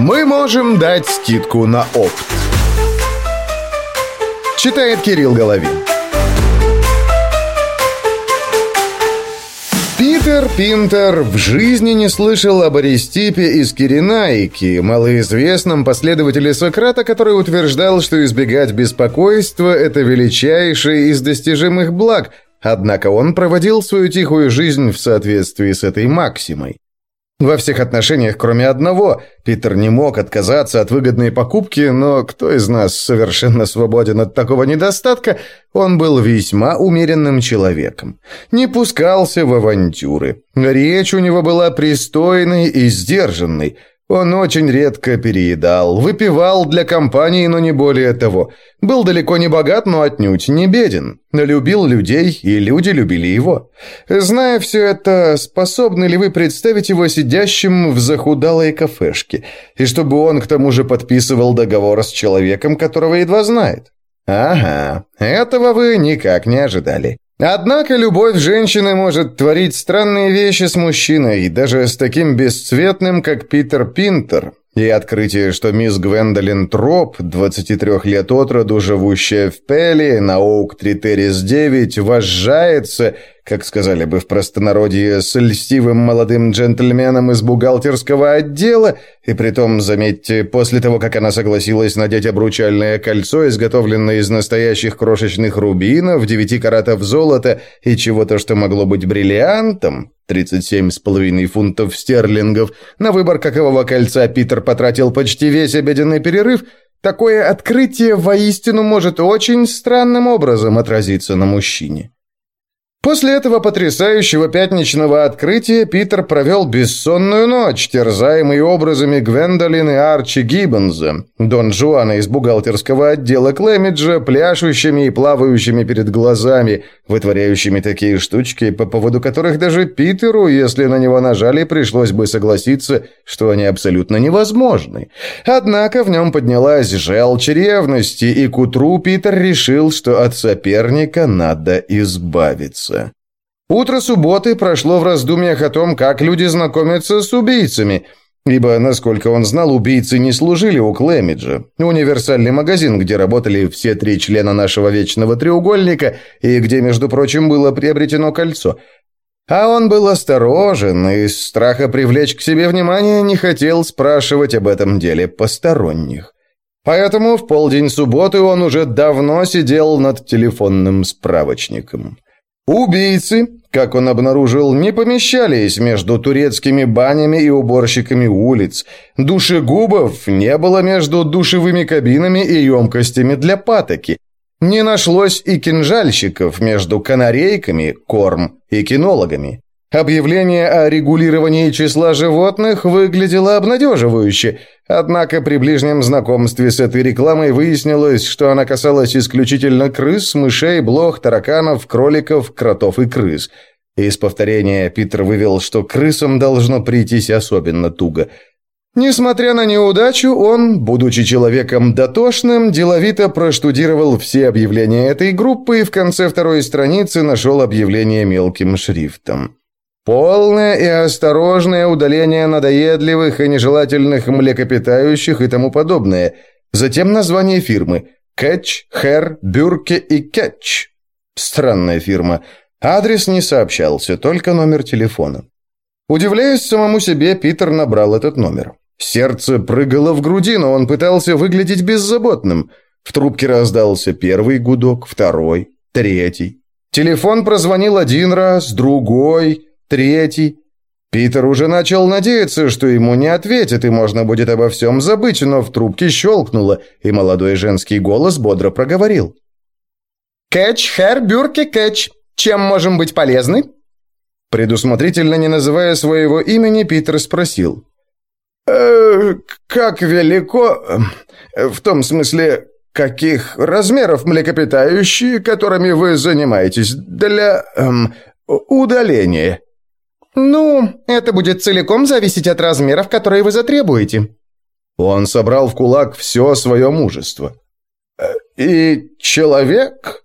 Мы можем дать скидку на опт. Читает Кирилл Головин. Питер Пинтер в жизни не слышал об Аристипе из Киренайки, малоизвестном последователе Сократа, который утверждал, что избегать беспокойства – это величайшее из достижимых благ, однако он проводил свою тихую жизнь в соответствии с этой максимой. Во всех отношениях, кроме одного, Питер не мог отказаться от выгодной покупки, но кто из нас совершенно свободен от такого недостатка, он был весьма умеренным человеком. Не пускался в авантюры. Речь у него была пристойной и сдержанной – он очень редко переедал, выпивал для компании, но не более того. Был далеко не богат, но отнюдь не беден. Любил людей, и люди любили его. Зная все это, способны ли вы представить его сидящим в захудалой кафешке? И чтобы он к тому же подписывал договор с человеком, которого едва знает? Ага, этого вы никак не ожидали. Однако любовь женщины может творить странные вещи с мужчиной, даже с таким бесцветным, как Питер Пинтер. И открытие, что мисс Гвендолин Троп, 23 лет от роду, живущая в Пелли, на Оук-3 вожжается, как сказали бы в простонародье, с льстивым молодым джентльменом из бухгалтерского отдела, и притом, заметьте, после того, как она согласилась надеть обручальное кольцо, изготовленное из настоящих крошечных рубинов, девяти каратов золота и чего-то, что могло быть бриллиантом, 37,5 фунтов стерлингов, на выбор какового кольца Питер потратил почти весь обеденный перерыв, такое открытие воистину может очень странным образом отразиться на мужчине. После этого потрясающего пятничного открытия Питер провел бессонную ночь, терзаемый образами Гвендолин и Арчи Гиббонза, Дон Жуана из бухгалтерского отдела Клэмиджа, пляшущими и плавающими перед глазами, вытворяющими такие штучки, по поводу которых даже Питеру, если на него нажали, пришлось бы согласиться, что они абсолютно невозможны. Однако в нем поднялась желчь ревности, и к утру Питер решил, что от соперника надо избавиться. Утро субботы прошло в раздумьях о том, как люди знакомятся с убийцами, ибо, насколько он знал, убийцы не служили у Клэмиджа, универсальный магазин, где работали все три члена нашего вечного треугольника и где, между прочим, было приобретено кольцо. А он был осторожен и из страха привлечь к себе внимание не хотел спрашивать об этом деле посторонних. Поэтому в полдень субботы он уже давно сидел над телефонным справочником. Убийцы, как он обнаружил, не помещались между турецкими банями и уборщиками улиц. Душегубов не было между душевыми кабинами и емкостями для патоки. Не нашлось и кинжальщиков между канарейками, корм и кинологами. Объявление о регулировании числа животных выглядело обнадеживающе, однако при ближнем знакомстве с этой рекламой выяснилось, что она касалась исключительно крыс, мышей, блох, тараканов, кроликов, кротов и крыс. Из повторения Питер вывел, что крысам должно прийтись особенно туго. Несмотря на неудачу, он, будучи человеком дотошным, деловито проштудировал все объявления этой группы и в конце второй страницы нашел объявление мелким шрифтом. Полное и осторожное удаление надоедливых и нежелательных млекопитающих и тому подобное. Затем название фирмы. Кэтч, Хэр, Бюрке и Кетч. Странная фирма. Адрес не сообщался, только номер телефона. Удивляясь самому себе, Питер набрал этот номер. Сердце прыгало в груди, но он пытался выглядеть беззаботным. В трубке раздался первый гудок, второй, третий. Телефон прозвонил один раз, другой третий. Питер уже начал надеяться, что ему не ответят, и можно будет обо всем забыть, но в трубке щелкнуло, и молодой женский голос бодро проговорил. «Кэтч, Хэр, Бюрке, Кэтч, чем можем быть полезны?» Предусмотрительно не называя своего имени, Питер спросил. «Э, «Как велико... В том смысле, каких размеров млекопитающие, которыми вы занимаетесь, для... Эм, удаления?» «Ну, это будет целиком зависеть от размеров, которые вы затребуете». Он собрал в кулак все свое мужество. «Э, «И человек?»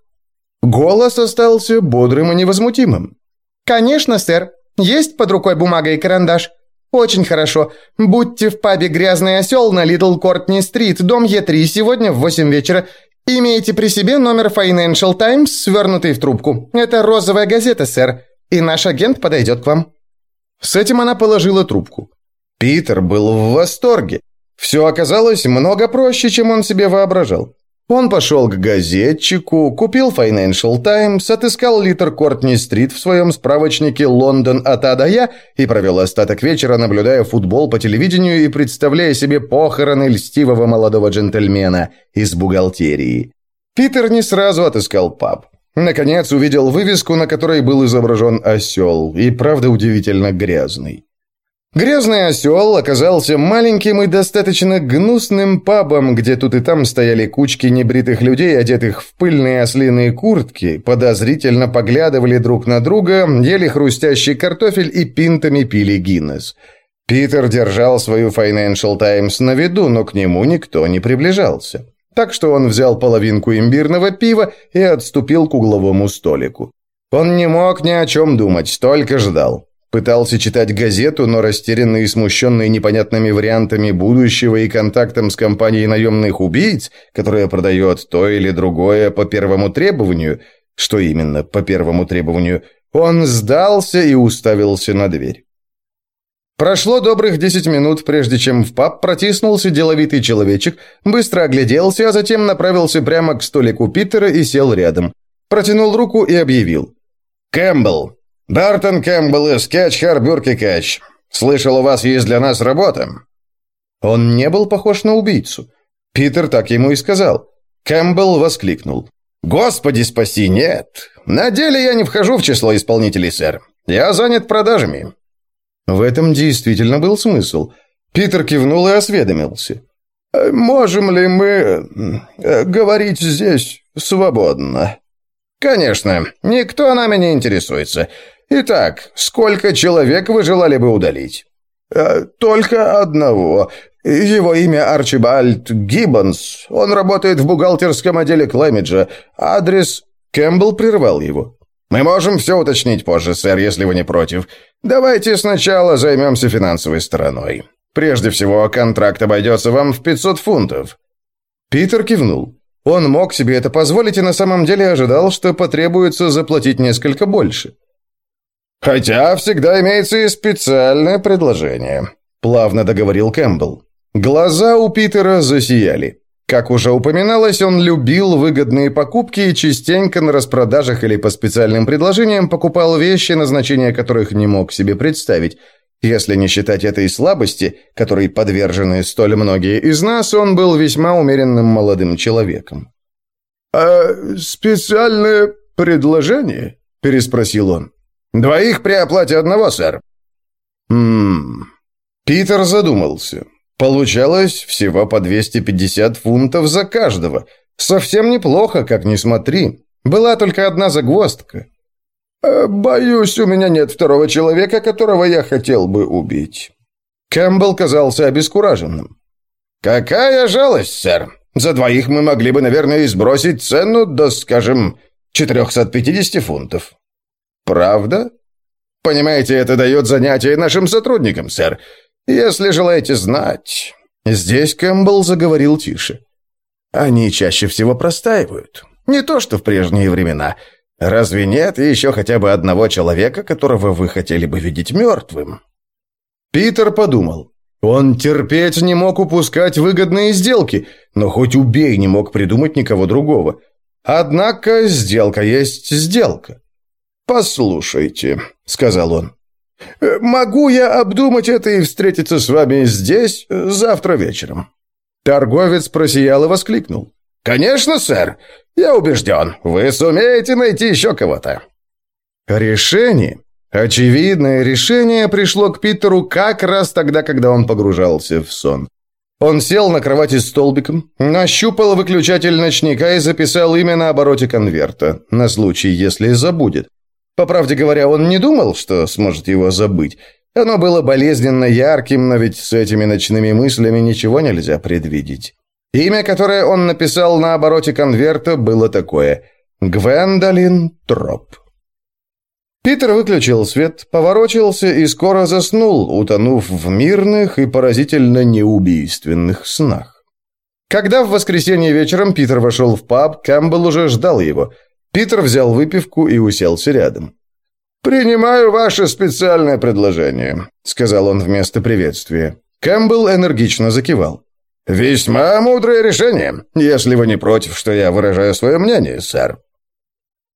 Голос остался бодрым и невозмутимым. «Конечно, сэр. Есть под рукой бумага и карандаш. «Очень хорошо. Будьте в пабе «Грязный осел» на Литл Кортни-стрит, дом Е3, сегодня в 8 вечера. Имейте при себе номер Financial Times, свернутый в трубку. Это розовая газета, сэр. И наш агент подойдет к вам». С этим она положила трубку. Питер был в восторге. Все оказалось много проще, чем он себе воображал. Он пошел к газетчику, купил Financial Times, отыскал литр Кортни-стрит в своем справочнике «Лондон от А до Я» и провел остаток вечера, наблюдая футбол по телевидению и представляя себе похороны льстивого молодого джентльмена из бухгалтерии. Питер не сразу отыскал паб. Наконец увидел вывеску, на которой был изображен осел, и правда удивительно грязный. Грязный осел оказался маленьким и достаточно гнусным пабом, где тут и там стояли кучки небритых людей, одетых в пыльные ослиные куртки, подозрительно поглядывали друг на друга, ели хрустящий картофель и пинтами пили Гиннес. Питер держал свою Financial Times на виду, но к нему никто не приближался. Так что он взял половинку имбирного пива и отступил к угловому столику. Он не мог ни о чем думать, только ждал. Пытался читать газету, но растерянный и смущенный непонятными вариантами будущего и контактом с компанией наемных убийц, которая продает то или другое по первому требованию, что именно по первому требованию, он сдался и уставился на дверь. Прошло добрых десять минут, прежде чем в паб протиснулся деловитый человечек, быстро огляделся, а затем направился прямо к столику Питера и сел рядом. Протянул руку и объявил. «Кэмпбелл, «Бартон Кэмпбелл из Кетч, Хар, Бюрк и Кетч. Слышал, у вас есть для нас работа». Он не был похож на убийцу. Питер так ему и сказал. Кэмпбелл воскликнул. «Господи спаси, нет! На деле я не вхожу в число исполнителей, сэр. Я занят продажами». В этом действительно был смысл. Питер кивнул и осведомился. «Можем ли мы э, говорить здесь свободно?» «Конечно. Никто нами не интересуется. Итак, сколько человек вы желали бы удалить? Э, только одного. Его имя Арчибальд Гиббонс. Он работает в бухгалтерском отделе Клэмиджа. Адрес... Кэмпбелл прервал его. «Мы можем все уточнить позже, сэр, если вы не против. Давайте сначала займемся финансовой стороной. Прежде всего, контракт обойдется вам в 500 фунтов». Питер кивнул. Он мог себе это позволить и на самом деле ожидал, что потребуется заплатить несколько больше. «Хотя всегда имеется и специальное предложение», – плавно договорил Кэмпбелл. Глаза у Питера засияли. Как уже упоминалось, он любил выгодные покупки и частенько на распродажах или по специальным предложениям покупал вещи, назначения которых не мог себе представить. Если не считать этой слабости, которой подвержены столь многие из нас, он был весьма умеренным молодым человеком. «А специальное предложение?» – переспросил он. «Двоих при оплате одного, сэр». «Ммм...» Питер задумался. Получалось всего по 250 фунтов за каждого. Совсем неплохо, как ни смотри. Была только одна загвоздка. «Э, «Боюсь, у меня нет второго человека, которого я хотел бы убить». Кэмпбелл казался обескураженным. «Какая жалость, сэр! За двоих мы могли бы, наверное, сбросить цену до, скажем, 450 фунтов». «Правда?» «Понимаете, это дает занятие нашим сотрудникам, сэр. Если желаете знать...» Здесь Кэмпбелл заговорил тише. «Они чаще всего простаивают. Не то, что в прежние времена. Разве нет еще хотя бы одного человека, которого вы хотели бы видеть мертвым?» Питер подумал. Он терпеть не мог упускать выгодные сделки, но хоть убей не мог придумать никого другого. Однако сделка есть сделка. «Послушайте», — сказал он, — «могу я обдумать это и встретиться с вами здесь завтра вечером?» Торговец просиял и воскликнул. «Конечно, сэр. Я убежден, вы сумеете найти еще кого-то». Решение, очевидное решение пришло к Питеру как раз тогда, когда он погружался в сон. Он сел на кровати столбиком, нащупал выключатель ночника и записал имя на обороте конверта, на случай, если забудет. По правде говоря, он не думал, что сможет его забыть. Оно было болезненно ярким, но ведь с этими ночными мыслями ничего нельзя предвидеть. Имя, которое он написал на обороте конверта, было такое – Гвендолин Троп. Питер выключил свет, поворочился и скоро заснул, утонув в мирных и поразительно неубийственных снах. Когда в воскресенье вечером Питер вошел в паб, Кэмпбелл уже ждал его. Питер взял выпивку и уселся рядом. «Принимаю ваше специальное предложение», — сказал он вместо приветствия. Кэмпбелл энергично закивал. «Весьма мудрое решение, если вы не против, что я выражаю свое мнение, сэр».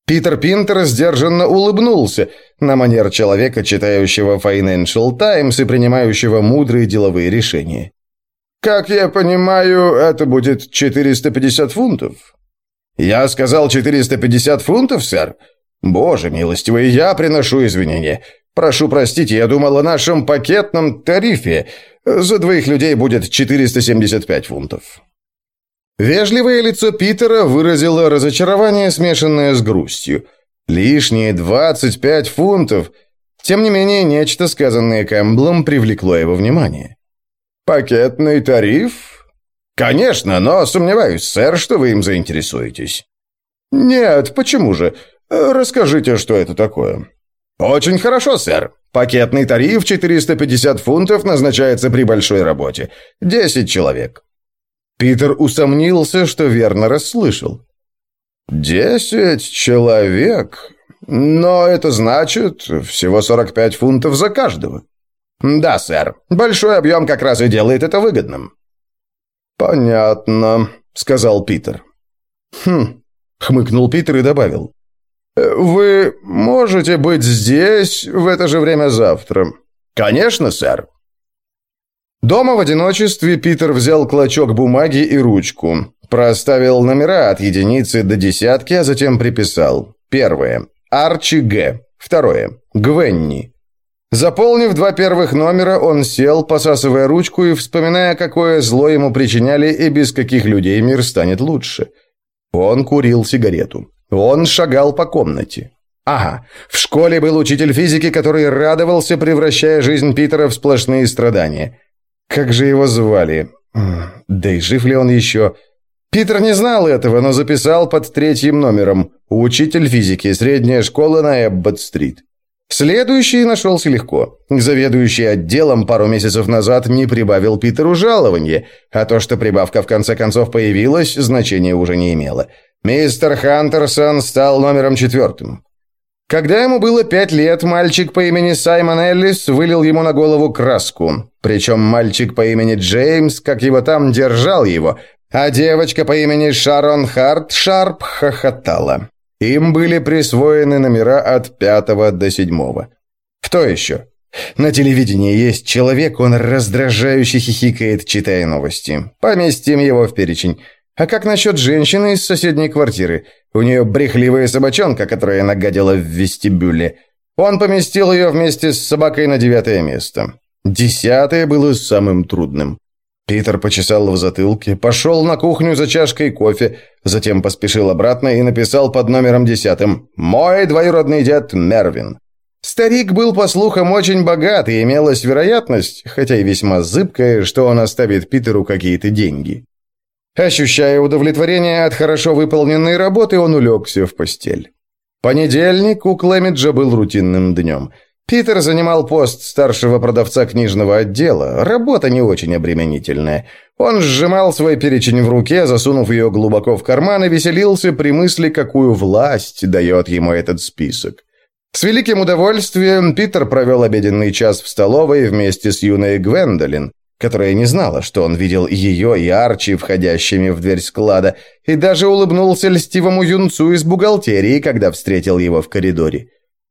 Питер Пинтер сдержанно улыбнулся, на манер человека, читающего Financial Times и принимающего мудрые деловые решения. «Как я понимаю, это будет 450 фунтов?» «Я сказал 450 фунтов, сэр? Боже милостивый, я приношу извинения. Прошу простить, я думал о нашем пакетном тарифе. За двоих людей будет 475 фунтов». Вежливое лицо Питера выразило разочарование, смешанное с грустью. Лишние 25 фунтов. Тем не менее, нечто, сказанное Кэмблом, привлекло его внимание. «Пакетный тариф?» «Конечно, но сомневаюсь, сэр, что вы им заинтересуетесь». «Нет, почему же? Расскажите, что это такое». «Очень хорошо, сэр. Пакетный тариф 450 фунтов назначается при большой работе. 10 человек». Питер усомнился, что верно расслышал. «Десять человек? Но это значит всего 45 фунтов за каждого». «Да, сэр. Большой объем как раз и делает это выгодным». «Понятно», — сказал Питер. «Хм», — хмыкнул Питер и добавил. «Вы можете быть здесь в это же время завтра?» «Конечно, сэр». Дома в одиночестве Питер взял клочок бумаги и ручку. Проставил номера от единицы до десятки, а затем приписал. Первое. Арчи Г. Второе. Гвенни. Заполнив два первых номера, он сел, посасывая ручку и вспоминая, какое зло ему причиняли и без каких людей мир станет лучше. Он курил сигарету. Он шагал по комнате. Ага, в школе был учитель физики, который радовался, превращая жизнь Питера в сплошные страдания. Как же его звали? Да и жив ли он еще? Питер не знал этого, но записал под третьим номером «Учитель физики, средняя школа на Эббот-стрит». Следующий нашелся легко. Заведующий отделом пару месяцев назад не прибавил Питеру жалование, а то, что прибавка в конце концов появилась, значения уже не имело. Мистер Хантерсон стал номером четвертым. Когда ему было пять лет, мальчик по имени Саймон Эллис вылил ему на голову краску. Причем мальчик по имени Джеймс, как его там, держал его, а девочка по имени Шарон Харт Шарп хохотала. Им были присвоены номера от пятого до седьмого. Кто еще? На телевидении есть человек, он раздражающе хихикает, читая новости. Поместим его в перечень. А как насчет женщины из соседней квартиры? У нее брехливая собачонка, которая нагадила в вестибюле. Он поместил ее вместе с собакой на девятое место. Десятое было самым трудным. Питер почесал в затылке, пошел на кухню за чашкой кофе, затем поспешил обратно и написал под номером десятым «Мой двоюродный дед Мервин». Старик был, по слухам, очень богат, и имелась вероятность, хотя и весьма зыбкая, что он оставит Питеру какие-то деньги. Ощущая удовлетворение от хорошо выполненной работы, он улегся в постель. Понедельник у Клэмиджа был рутинным днем – Питер занимал пост старшего продавца книжного отдела. Работа не очень обременительная. Он сжимал свой перечень в руке, засунув ее глубоко в карман и веселился при мысли, какую власть дает ему этот список. С великим удовольствием Питер провел обеденный час в столовой вместе с юной Гвендолин, которая не знала, что он видел ее и Арчи, входящими в дверь склада, и даже улыбнулся льстивому юнцу из бухгалтерии, когда встретил его в коридоре.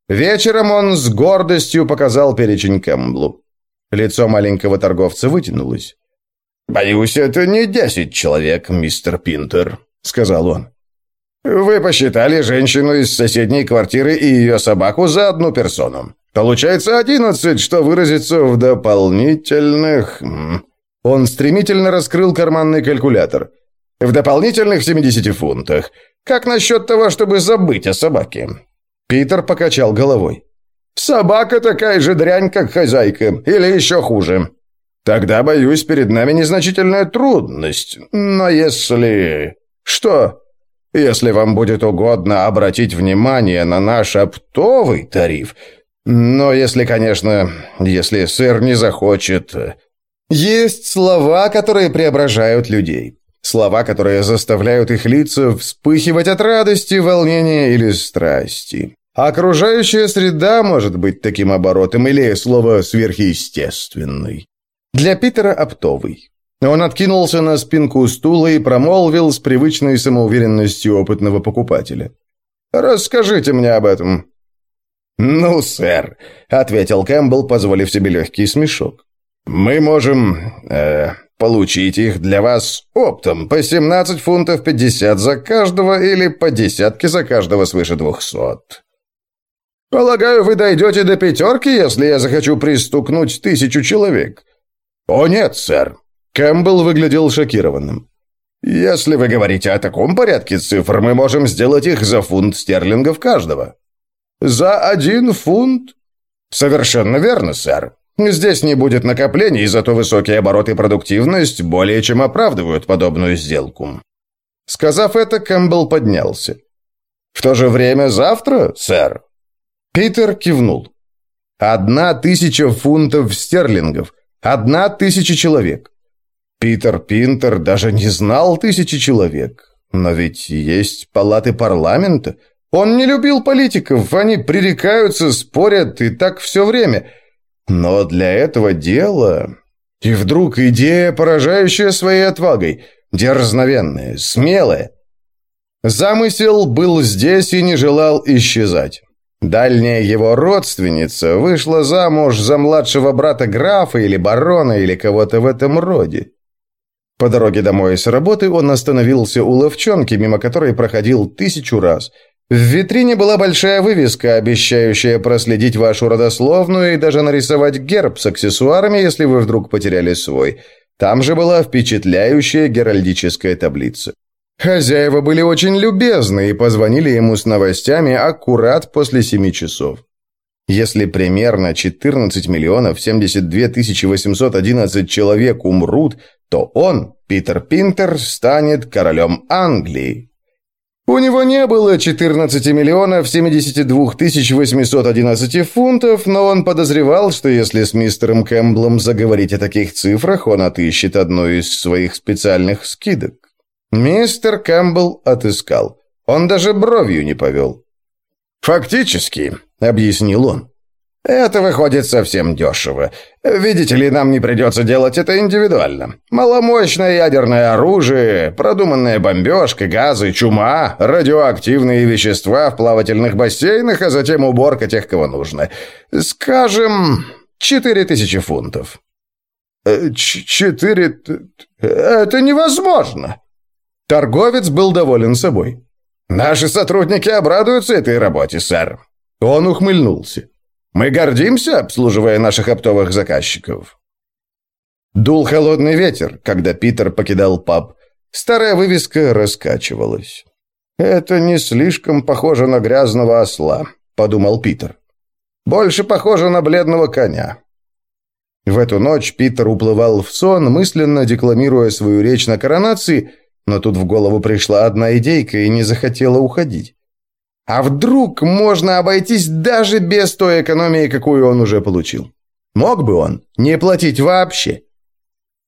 Вечером он с гордостью показал перечень Кэмблу. Лицо маленького торговца вытянулось. «Боюсь, это не десять человек, мистер Пинтер», — сказал он. «Вы посчитали женщину из соседней квартиры и ее собаку за одну персону. Получается одиннадцать, что выразится в дополнительных...» Он стремительно раскрыл карманный калькулятор. «В дополнительных 70 фунтах. Как насчет того, чтобы забыть о собаке? Питер покачал головой. «Собака такая же дрянь, как хозяйка, или еще хуже. Тогда, боюсь, перед нами незначительная трудность. Но если...» «Что?» Если вам будет угодно обратить внимание на наш оптовый тариф, но если, конечно, если сэр не захочет... Есть слова, которые преображают людей. Слова, которые заставляют их лица вспыхивать от радости, волнения или страсти. Окружающая среда может быть таким оборотом или слово «сверхъестественный». Для Питера оптовый. Он откинулся на спинку стула и промолвил с привычной самоуверенностью опытного покупателя. «Расскажите мне об этом». «Ну, сэр», — ответил Кэмпбелл, позволив себе легкий смешок. «Мы можем э, получить их для вас оптом по 17 фунтов 50 за каждого или по десятке за каждого свыше двухсот». «Полагаю, вы дойдете до пятерки, если я захочу пристукнуть тысячу человек?» «О нет, сэр. Кэмпбелл выглядел шокированным. «Если вы говорите о таком порядке цифр, мы можем сделать их за фунт стерлингов каждого». «За один фунт?» «Совершенно верно, сэр. Здесь не будет накоплений, зато высокие обороты и продуктивность более чем оправдывают подобную сделку». Сказав это, Кэмпбелл поднялся. «В то же время завтра, сэр?» Питер кивнул. «Одна тысяча фунтов стерлингов. Одна тысяча человек. Питер Пинтер даже не знал тысячи человек. Но ведь есть палаты парламента. Он не любил политиков, они пререкаются, спорят и так все время. Но для этого дела... И вдруг идея, поражающая своей отвагой, дерзновенная, смелая. Замысел был здесь и не желал исчезать. Дальняя его родственница вышла замуж за младшего брата графа или барона или кого-то в этом роде. По дороге домой с работы он остановился у ловчонки, мимо которой проходил тысячу раз. В витрине была большая вывеска, обещающая проследить вашу родословную и даже нарисовать герб с аксессуарами, если вы вдруг потеряли свой. Там же была впечатляющая геральдическая таблица. Хозяева были очень любезны и позвонили ему с новостями аккурат после семи часов. Если примерно 14 миллионов 72 тысячи 811 человек умрут, то он, Питер Пинтер, станет королем Англии. У него не было 14 миллионов 72 тысяч 811 фунтов, но он подозревал, что если с мистером Кэмблом заговорить о таких цифрах, он отыщет одну из своих специальных скидок. Мистер Кэмпбелл отыскал. Он даже бровью не повел. «Фактически», — объяснил он. «Это выходит совсем дешево. Видите ли, нам не придется делать это индивидуально. Маломощное ядерное оружие, продуманная бомбежка, газы, чума, радиоактивные вещества в плавательных бассейнах, а затем уборка тех, кого нужно. Скажем, четыре тысячи фунтов». «Э, «Четыре... Это невозможно!» Торговец был доволен собой. «Наши сотрудники обрадуются этой работе, сэр». Он ухмыльнулся. «Мы гордимся, обслуживая наших оптовых заказчиков». Дул холодный ветер, когда Питер покидал паб. Старая вывеска раскачивалась. «Это не слишком похоже на грязного осла», — подумал Питер. «Больше похоже на бледного коня». В эту ночь Питер уплывал в сон, мысленно декламируя свою речь на коронации, но тут в голову пришла одна идейка и не захотела уходить. А вдруг можно обойтись даже без той экономии, какую он уже получил? Мог бы он не платить вообще?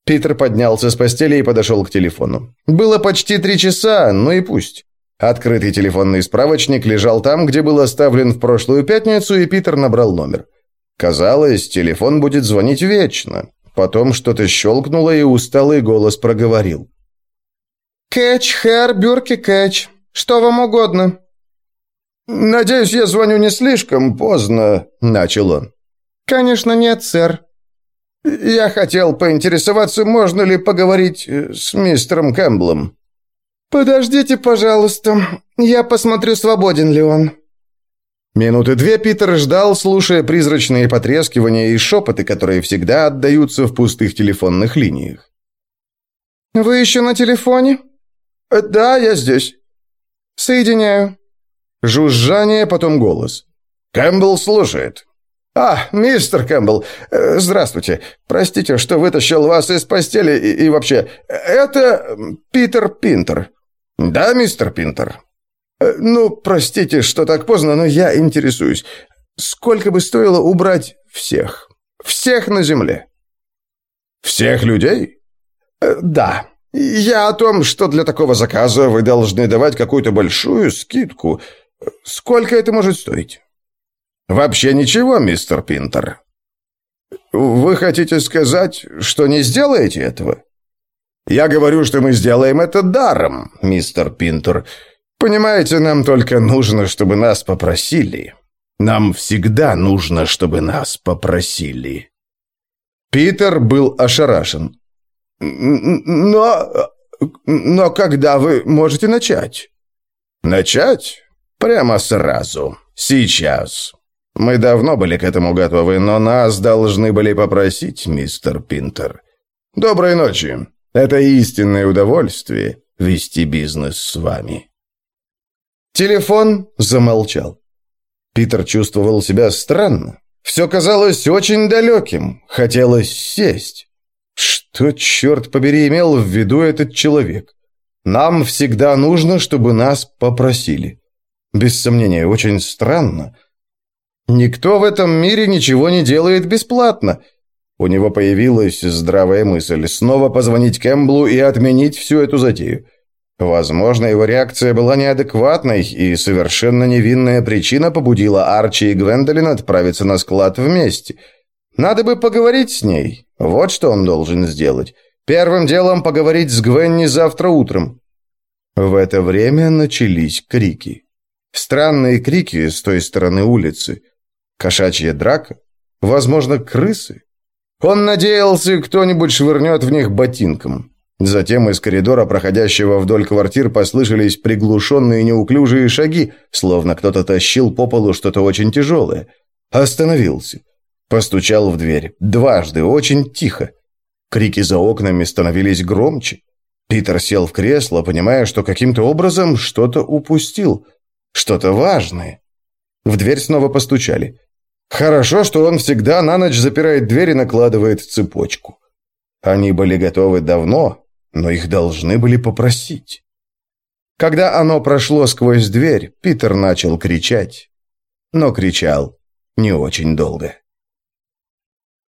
Питер поднялся с постели и подошел к телефону. Было почти три часа, ну и пусть. Открытый телефонный справочник лежал там, где был оставлен в прошлую пятницу, и Питер набрал номер. Казалось, телефон будет звонить вечно. Потом что-то щелкнуло, и усталый голос проговорил. «Кэч, хэр, бюрки, кэч. Что вам угодно?» «Надеюсь, я звоню не слишком поздно», — начал он. «Конечно нет, сэр». «Я хотел поинтересоваться, можно ли поговорить э, с мистером Кэмблом». «Подождите, пожалуйста. Я посмотрю, свободен ли он». Минуты две Питер ждал, слушая призрачные потрескивания и шепоты, которые всегда отдаются в пустых телефонных линиях. «Вы еще на телефоне?» Э, «Да, я здесь». «Соединяю». Жужжание, потом голос. «Кэмпбелл слушает». «А, мистер Кэмпбелл, э, здравствуйте. Простите, что вытащил вас из постели и, и вообще... Это Питер Пинтер». «Да, мистер Пинтер?» Э, «Ну, простите, что так поздно, но я интересуюсь. Сколько бы стоило убрать всех? Всех на земле?» «Всех людей?» «Да. Я о том, что для такого заказа вы должны давать какую-то большую скидку. Сколько это может стоить?» «Вообще ничего, мистер Пинтер». «Вы хотите сказать, что не сделаете этого?» «Я говорю, что мы сделаем это даром, мистер Пинтер. Понимаете, нам только нужно, чтобы нас попросили. Нам всегда нужно, чтобы нас попросили». Питер был ошарашен. «Но... но когда вы можете начать?» «Начать? Прямо сразу. Сейчас. Мы давно были к этому готовы, но нас должны были попросить, мистер Пинтер. Доброй ночи. Это истинное удовольствие вести бизнес с вами». Телефон замолчал. Питер чувствовал себя странно. Все казалось очень далеким. Хотелось сесть. Что, черт побери, имел в виду этот человек? Нам всегда нужно, чтобы нас попросили. Без сомнения, очень странно. Никто в этом мире ничего не делает бесплатно. У него появилась здравая мысль снова позвонить Кэмблу и отменить всю эту затею. Возможно, его реакция была неадекватной, и совершенно невинная причина побудила Арчи и Гвендолин отправиться на склад вместе. Надо бы поговорить с ней. Вот что он должен сделать. Первым делом поговорить с Гвенни завтра утром. В это время начались крики. Странные крики с той стороны улицы. Кошачья драка? Возможно, крысы? Он надеялся, кто-нибудь швырнет в них ботинком. Затем из коридора, проходящего вдоль квартир, послышались приглушенные неуклюжие шаги, словно кто-то тащил по полу что-то очень тяжелое. Остановился. Постучал в дверь. Дважды, очень тихо. Крики за окнами становились громче. Питер сел в кресло, понимая, что каким-то образом что-то упустил. Что-то важное. В дверь снова постучали. Хорошо, что он всегда на ночь запирает дверь и накладывает цепочку. Они были готовы давно, но их должны были попросить. Когда оно прошло сквозь дверь, Питер начал кричать. Но кричал не очень долго.